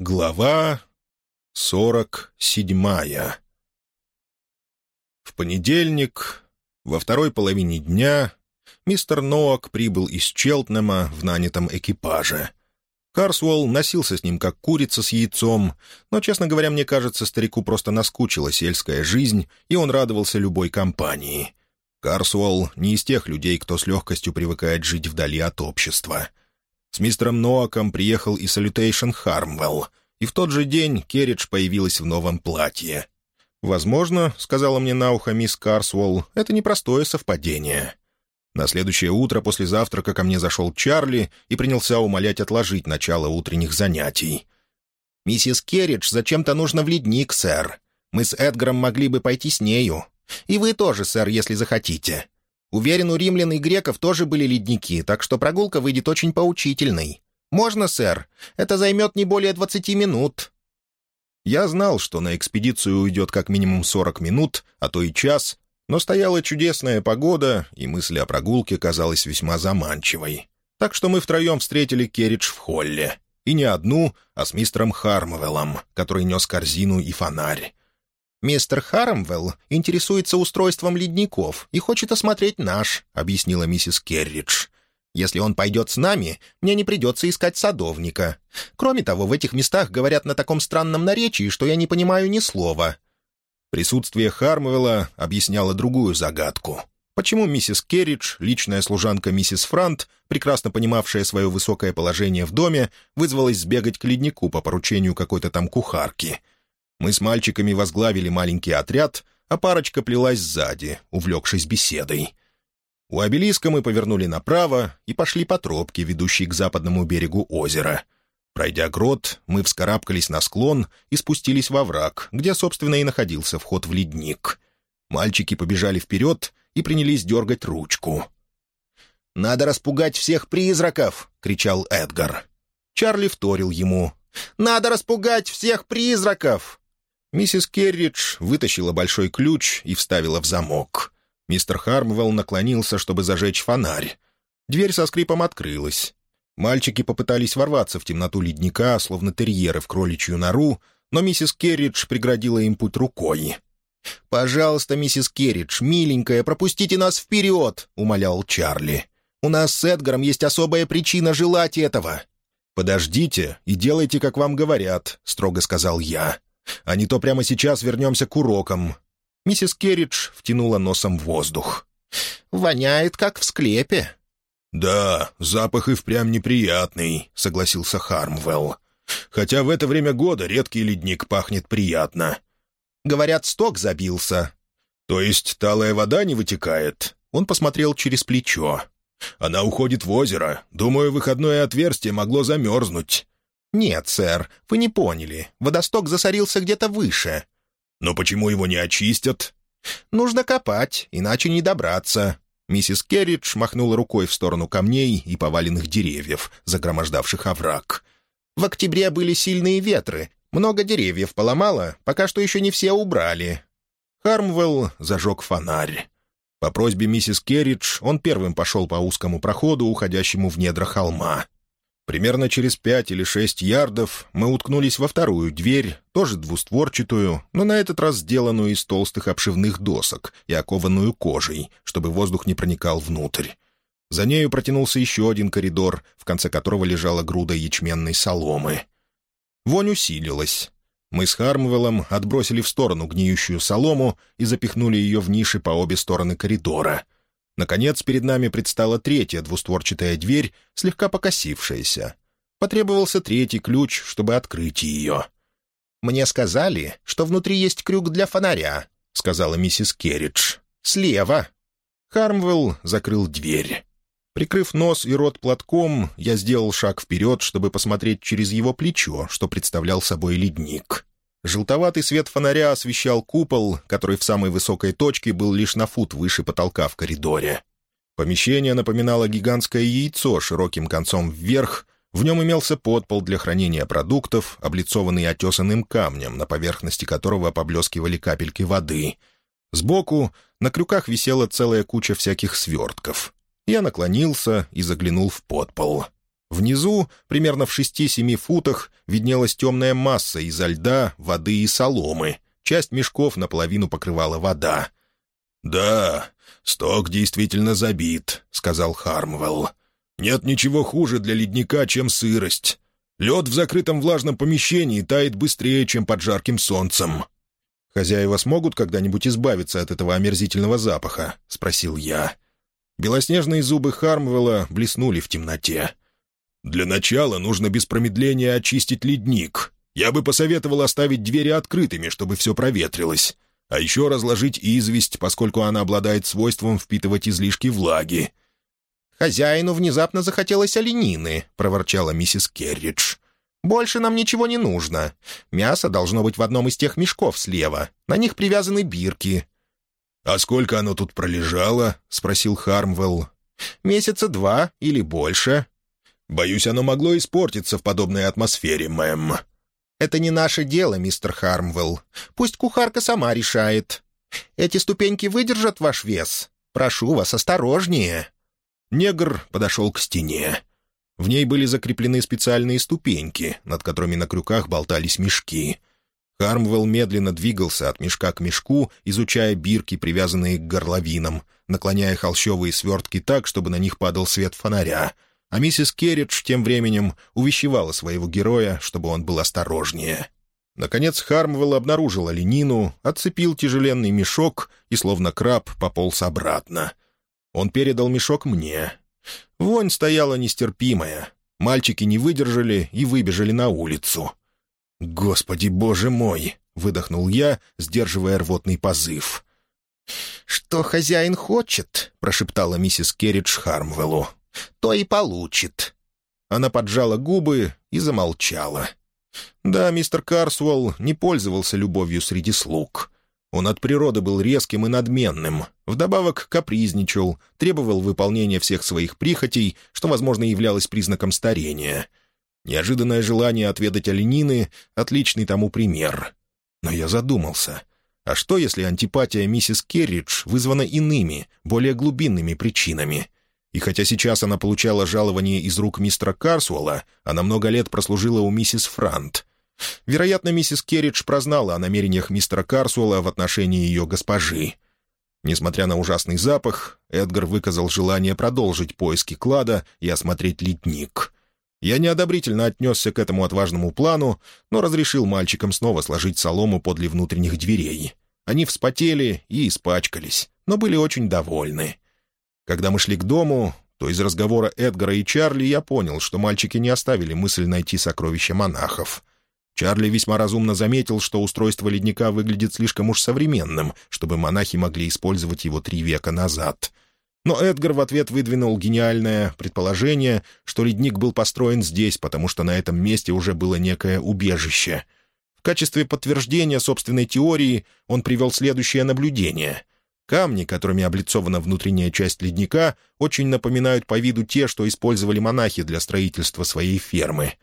Глава сорок седьмая В понедельник, во второй половине дня, мистер Ноак прибыл из Челтнема в нанятом экипаже. Карсуэлл носился с ним как курица с яйцом, но, честно говоря, мне кажется, старику просто наскучила сельская жизнь, и он радовался любой компании. Карсуэлл не из тех людей, кто с легкостью привыкает жить вдали от общества — с мистером Ноаком приехал и Салютейшн Хармвелл, и в тот же день Керридж появилась в новом платье. «Возможно, — сказала мне на ухо мисс Карсуолл, — это непростое совпадение». На следующее утро после завтрака ко мне зашел Чарли и принялся умолять отложить начало утренних занятий. «Миссис Керридж зачем-то нужно в ледник, сэр. Мы с Эдгаром могли бы пойти с нею. И вы тоже, сэр, если захотите. Уверен, у римлян и греков тоже были ледники, так что прогулка выйдет очень поучительной. Можно, сэр? Это займет не более двадцати минут». Я знал, что на экспедицию уйдет как минимум сорок минут, а то и час, но стояла чудесная погода, и мысль о прогулке казалась весьма заманчивой. Так что мы втроем встретили Керридж в холле. И не одну, а с мистером Хармвеллом, который нес корзину и фонарь. «Мистер Харамвелл интересуется устройством ледников и хочет осмотреть наш», — объяснила миссис Керридж. «Если он пойдет с нами, мне не придется искать садовника. Кроме того, в этих местах говорят на таком странном наречии, что я не понимаю ни слова». Присутствие Хармвелла объясняло другую загадку. Почему миссис Керридж, личная служанка миссис Франт, прекрасно понимавшая свое высокое положение в доме, вызвалась сбегать к леднику по поручению какой-то там кухарки — мы с мальчиками возглавили маленький отряд, а парочка плелась сзади, увлекшись беседой. У обелиска мы повернули направо и пошли по тропке, ведущей к западному берегу озера. Пройдя грот, мы вскарабкались на склон и спустились во враг, где, собственно, и находился вход в ледник. Мальчики побежали вперед и принялись дергать ручку. «Надо распугать всех призраков!» — кричал Эдгар. Чарли вторил ему. «Надо распугать всех призраков!» Миссис Керридж вытащила большой ключ и вставила в замок. Мистер Хармвелл наклонился, чтобы зажечь фонарь. Дверь со скрипом открылась. Мальчики попытались ворваться в темноту ледника, словно терьеры в кроличью нору, но миссис Керридж преградила им путь рукой. «Пожалуйста, миссис Керридж, миленькая, пропустите нас вперед!» — умолял Чарли. «У нас с Эдгаром есть особая причина желать этого». «Подождите и делайте, как вам говорят», — строго сказал я. А не то прямо сейчас вернемся к урокам». Миссис Керридж втянула носом в воздух. «Воняет, как в склепе». «Да, запах и впрямь неприятный», — согласился Хармвелл. «Хотя в это время года редкий ледник пахнет приятно». «Говорят, сток забился». «То есть талая вода не вытекает?» Он посмотрел через плечо. «Она уходит в озеро. Думаю, выходное отверстие могло замерзнуть». «Нет, сэр, вы не поняли. Водосток засорился где-то выше». «Но почему его не очистят?» «Нужно копать, иначе не добраться». Миссис Керридж махнула рукой в сторону камней и поваленных деревьев, загромождавших овраг. «В октябре были сильные ветры. Много деревьев поломало, пока что еще не все убрали». Хармвелл зажег фонарь. По просьбе миссис Керридж он первым пошел по узкому проходу, уходящему в недра холма. Примерно через пять или шесть ярдов мы уткнулись во вторую дверь, тоже двустворчатую, но на этот раз сделанную из толстых обшивных досок и окованную кожей, чтобы воздух не проникал внутрь. За нею протянулся еще один коридор, в конце которого лежала груда ячменной соломы. Вонь усилилась. Мы с Хармвеллом отбросили в сторону гниющую солому и запихнули ее в ниши по обе стороны коридора — Наконец, перед нами предстала третья двустворчатая дверь, слегка покосившаяся. Потребовался третий ключ, чтобы открыть ее. «Мне сказали, что внутри есть крюк для фонаря», — сказала миссис Керридж. «Слева». Хармвелл закрыл дверь. Прикрыв нос и рот платком, я сделал шаг вперед, чтобы посмотреть через его плечо, что представлял собой ледник. Желтоватый свет фонаря освещал купол, который в самой высокой точке был лишь на фут выше потолка в коридоре. Помещение напоминало гигантское яйцо широким концом вверх, в нем имелся подпол для хранения продуктов, облицованный отесанным камнем, на поверхности которого поблескивали капельки воды. Сбоку на крюках висела целая куча всяких свертков. Я наклонился и заглянул в подпол. Внизу, примерно в шести-семи футах, виднелась темная масса изо льда, воды и соломы. Часть мешков наполовину покрывала вода. «Да, сток действительно забит», — сказал Хармвелл. «Нет ничего хуже для ледника, чем сырость. Лед в закрытом влажном помещении тает быстрее, чем под жарким солнцем». «Хозяева смогут когда-нибудь избавиться от этого омерзительного запаха?» — спросил я. Белоснежные зубы Хармвелла блеснули в темноте. «Для начала нужно без промедления очистить ледник. Я бы посоветовал оставить двери открытыми, чтобы все проветрилось. А еще разложить известь, поскольку она обладает свойством впитывать излишки влаги». «Хозяину внезапно захотелось оленины», — проворчала миссис Керридж. «Больше нам ничего не нужно. Мясо должно быть в одном из тех мешков слева. На них привязаны бирки». «А сколько оно тут пролежало?» — спросил Хармвелл. «Месяца два или больше». «Боюсь, оно могло испортиться в подобной атмосфере, мэм». «Это не наше дело, мистер Хармвелл. Пусть кухарка сама решает. Эти ступеньки выдержат ваш вес? Прошу вас, осторожнее». Негр подошел к стене. В ней были закреплены специальные ступеньки, над которыми на крюках болтались мешки. Хармвелл медленно двигался от мешка к мешку, изучая бирки, привязанные к горловинам, наклоняя холщовые свертки так, чтобы на них падал свет фонаря — а миссис Керридж тем временем увещевала своего героя, чтобы он был осторожнее. Наконец Хармвелл обнаружил оленину, отцепил тяжеленный мешок и, словно краб, пополз обратно. Он передал мешок мне. Вонь стояла нестерпимая. Мальчики не выдержали и выбежали на улицу. «Господи, боже мой!» — выдохнул я, сдерживая рвотный позыв. «Что хозяин хочет?» — прошептала миссис Керридж Хармвеллу то и получит». Она поджала губы и замолчала. Да, мистер Карсуэлл не пользовался любовью среди слуг. Он от природы был резким и надменным, вдобавок капризничал, требовал выполнения всех своих прихотей, что, возможно, являлось признаком старения. Неожиданное желание отведать оленины — отличный тому пример. Но я задумался. А что, если антипатия миссис Керридж вызвана иными, более глубинными причинами — и хотя сейчас она получала жалование из рук мистера Карсуэлла, она много лет прослужила у миссис Франт. Вероятно, миссис Керридж прознала о намерениях мистера Карсуэлла в отношении ее госпожи. Несмотря на ужасный запах, Эдгар выказал желание продолжить поиски клада и осмотреть ледник. Я неодобрительно отнесся к этому отважному плану, но разрешил мальчикам снова сложить солому подле внутренних дверей. Они вспотели и испачкались, но были очень довольны. Когда мы шли к дому, то из разговора Эдгара и Чарли я понял, что мальчики не оставили мысль найти сокровища монахов. Чарли весьма разумно заметил, что устройство ледника выглядит слишком уж современным, чтобы монахи могли использовать его три века назад. Но Эдгар в ответ выдвинул гениальное предположение, что ледник был построен здесь, потому что на этом месте уже было некое убежище. В качестве подтверждения собственной теории он привел следующее наблюдение. Камни, которыми облицована внутренняя часть ледника, очень напоминают по виду те, что использовали монахи для строительства своей фермы.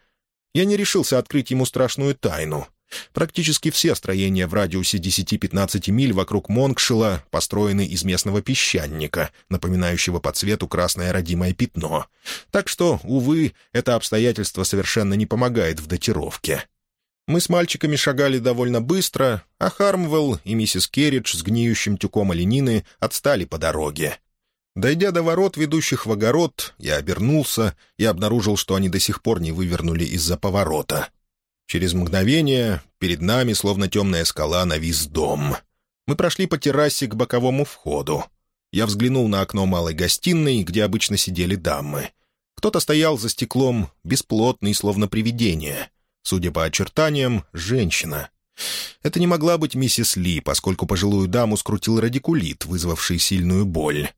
Я не решился открыть ему страшную тайну. Практически все строения в радиусе 10-15 миль вокруг Монкшила построены из местного песчаника, напоминающего по цвету красное родимое пятно. Так что, увы, это обстоятельство совершенно не помогает в датировке. Мы с мальчиками шагали довольно быстро, а Хармвелл и миссис Керридж с гниющим тюком оленины отстали по дороге. Дойдя до ворот, ведущих в огород, я обернулся и обнаружил, что они до сих пор не вывернули из-за поворота. Через мгновение перед нами, словно темная скала, навис дом. Мы прошли по террасе к боковому входу. Я взглянул на окно малой гостиной, где обычно сидели дамы. Кто-то стоял за стеклом, бесплотный, словно привидение — Судя по очертаниям, женщина. Это не могла быть миссис Ли, поскольку пожилую даму скрутил радикулит, вызвавший сильную боль.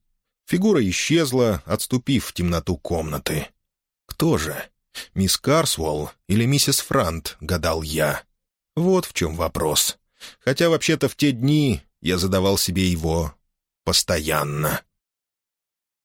Фигура исчезла, отступив в темноту комнаты. «Кто же? Мисс Карсуолл или миссис Франт?» — гадал я. Вот в чем вопрос. Хотя вообще-то в те дни я задавал себе его постоянно.